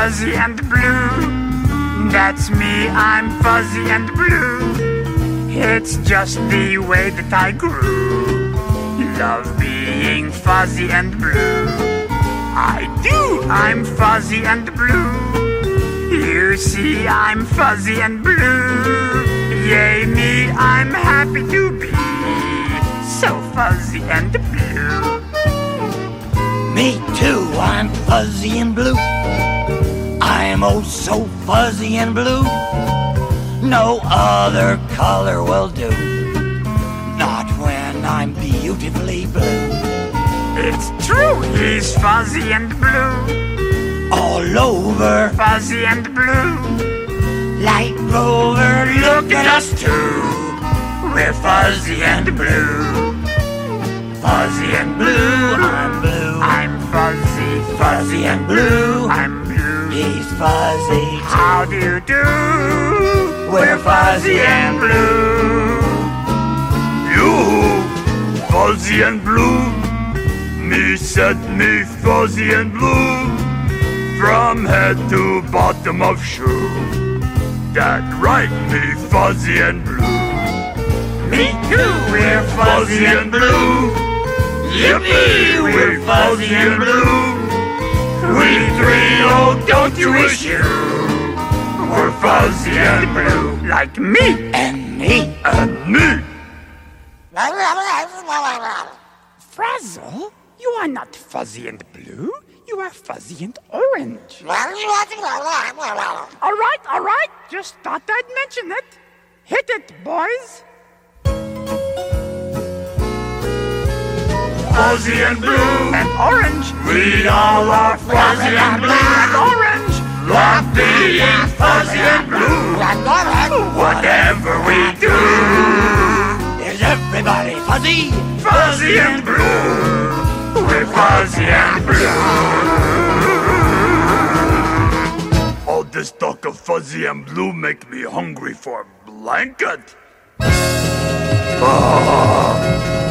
fuzzy and blue. That's me, I'm fuzzy and blue. It's just the way that I grew. Love being fuzzy and blue. I do, I'm fuzzy and blue. You see, I'm fuzzy and blue. Yay me, I'm happy to be so fuzzy and blue. Me too, I'm fuzzy and blue. I'm oh so fuzzy and blue. No other color will do. Not when I'm beautifully blue. It's true, he's fuzzy and blue. All over, Fuzzy and blue. light rover, Look at us too. We're fuzzy and blue. Fuzzy and blue. I'm blue. I'm fuzzy, Fuzzy and blue. I'm He's fuzzy too. How do you do? We're fuzzy and blue. You, fuzzy and blue. Me set me fuzzy and blue. From head to bottom of shoe. That right, me fuzzy and blue. Me too, we're Fuzzy and blue. Yippee, we're fuzzy and blue. Don't you wish you were fuzzy and blue. Like me. and me. And me. Frazzle, you are not fuzzy and blue. You are fuzzy and orange. All right, all right. Just thought I'd mention it. Hit it, boys. Fuzzy and blue. And orange. We all are fuzzy and blue. And orange. Love being fuzzy and blue. Whatever we do, Is everybody fuzzy? fuzzy and blue. We're fuzzy and blue. All this talk of fuzzy and blue make me hungry for a blanket. Ah.